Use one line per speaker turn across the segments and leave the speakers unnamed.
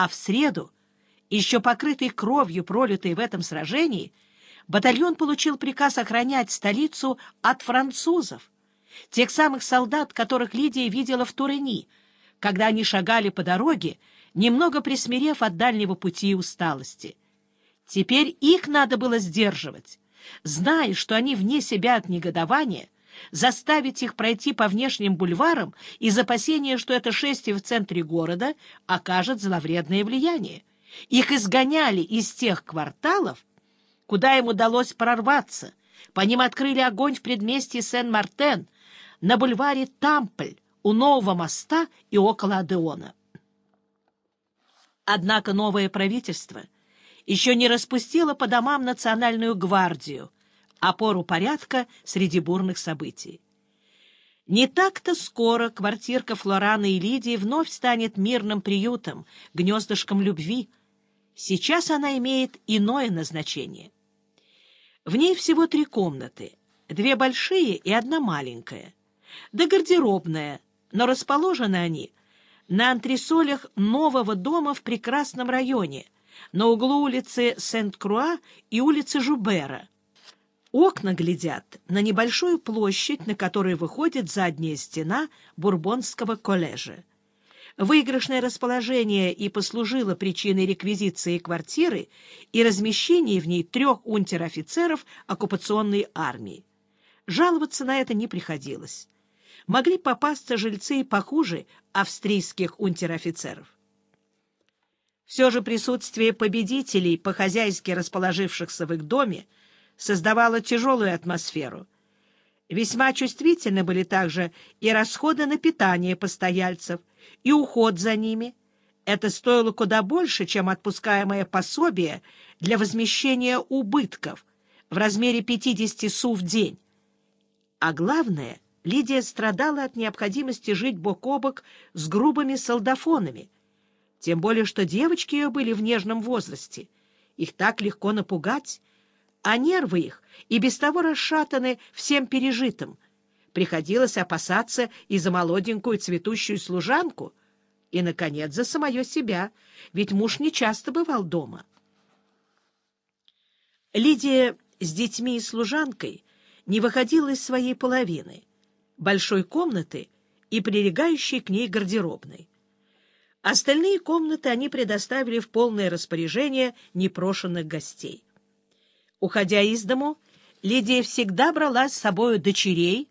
А в среду, еще покрытый кровью, пролитой в этом сражении, батальон получил приказ охранять столицу от французов, тех самых солдат, которых Лидия видела в Турени, когда они шагали по дороге, немного присмирев от дальнего пути и усталости. Теперь их надо было сдерживать, зная, что они вне себя от негодования, заставить их пройти по внешним бульварам из опасения, что это шествие в центре города окажет зловредное влияние. Их изгоняли из тех кварталов, куда им удалось прорваться. По ним открыли огонь в предместье Сен-Мартен, на бульваре Тампль, у нового моста и около Адеона. Однако новое правительство еще не распустило по домам национальную гвардию, опору порядка среди бурных событий. Не так-то скоро квартирка Флорана и Лидии вновь станет мирным приютом, гнездышком любви. Сейчас она имеет иное назначение. В ней всего три комнаты, две большие и одна маленькая, да гардеробная, но расположены они на антресолях нового дома в прекрасном районе, на углу улицы Сент-Круа и улицы Жубера. Окна глядят на небольшую площадь, на которой выходит задняя стена Бурбонского коллежа. Выигрышное расположение и послужило причиной реквизиции квартиры и размещения в ней трех унтер-офицеров оккупационной армии. Жаловаться на это не приходилось. Могли попасться жильцы и похуже австрийских унтер-офицеров. Все же присутствие победителей, по-хозяйски расположившихся в их доме, создавало тяжелую атмосферу. Весьма чувствительны были также и расходы на питание постояльцев, и уход за ними. Это стоило куда больше, чем отпускаемое пособие для возмещения убытков в размере 50 су в день. А главное, Лидия страдала от необходимости жить бок о бок с грубыми солдафонами, тем более что девочки ее были в нежном возрасте. Их так легко напугать, а нервы их и без того расшатаны всем пережитым. Приходилось опасаться и за молоденькую цветущую служанку, и, наконец, за самое себя, ведь муж не часто бывал дома. Лидия с детьми и служанкой не выходила из своей половины, большой комнаты и прилегающей к ней гардеробной. Остальные комнаты они предоставили в полное распоряжение непрошенных гостей. Уходя из дому, Лидия всегда брала с собою дочерей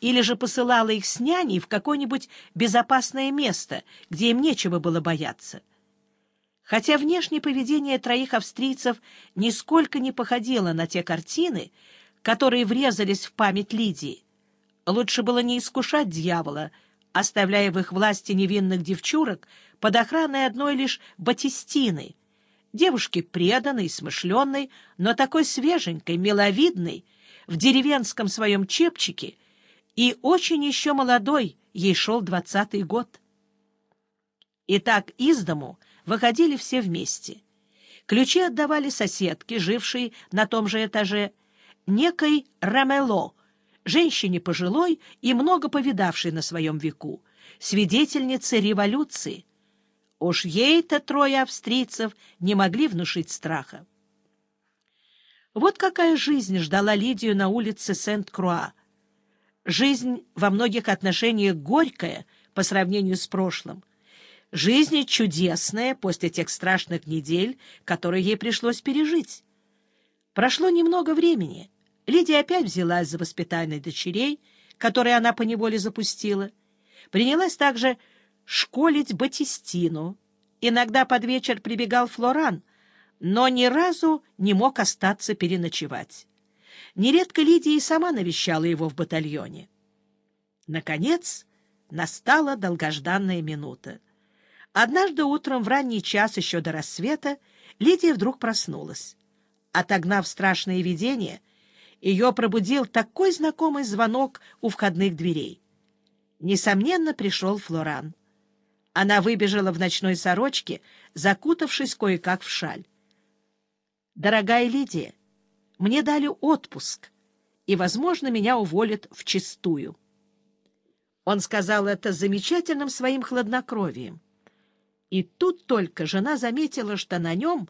или же посылала их с няней в какое-нибудь безопасное место, где им нечего было бояться. Хотя внешнее поведение троих австрийцев нисколько не походило на те картины, которые врезались в память Лидии, лучше было не искушать дьявола, оставляя в их власти невинных девчурок под охраной одной лишь Батистины — девушки преданной, смышленной, но такой свеженькой, миловидной, в деревенском своем чепчике, и очень еще молодой, ей шел двадцатый год. И так из дому выходили все вместе. Ключи отдавали соседке, жившей на том же этаже, некой Рамело, женщине пожилой и много повидавшей на своем веку, свидетельнице революции, Уж ей-то трое австрийцев не могли внушить страха. Вот какая жизнь ждала Лидию на улице Сент-Круа. Жизнь во многих отношениях горькая по сравнению с прошлым. Жизнь чудесная после тех страшных недель, которые ей пришлось пережить. Прошло немного времени. Лидия опять взялась за воспитание дочерей, которые она поневоле запустила. Принялась также школить Батистину. Иногда под вечер прибегал Флоран, но ни разу не мог остаться переночевать. Нередко Лидия и сама навещала его в батальоне. Наконец настала долгожданная минута. Однажды утром в ранний час еще до рассвета Лидия вдруг проснулась. Отогнав страшное видение, ее пробудил такой знакомый звонок у входных дверей. Несомненно, пришел Флоран. Она выбежала в ночной сорочке, закутавшись кое-как в шаль. «Дорогая Лидия, мне дали отпуск, и, возможно, меня уволят в чистую». Он сказал это замечательным своим хладнокровием. И тут только жена заметила, что на нем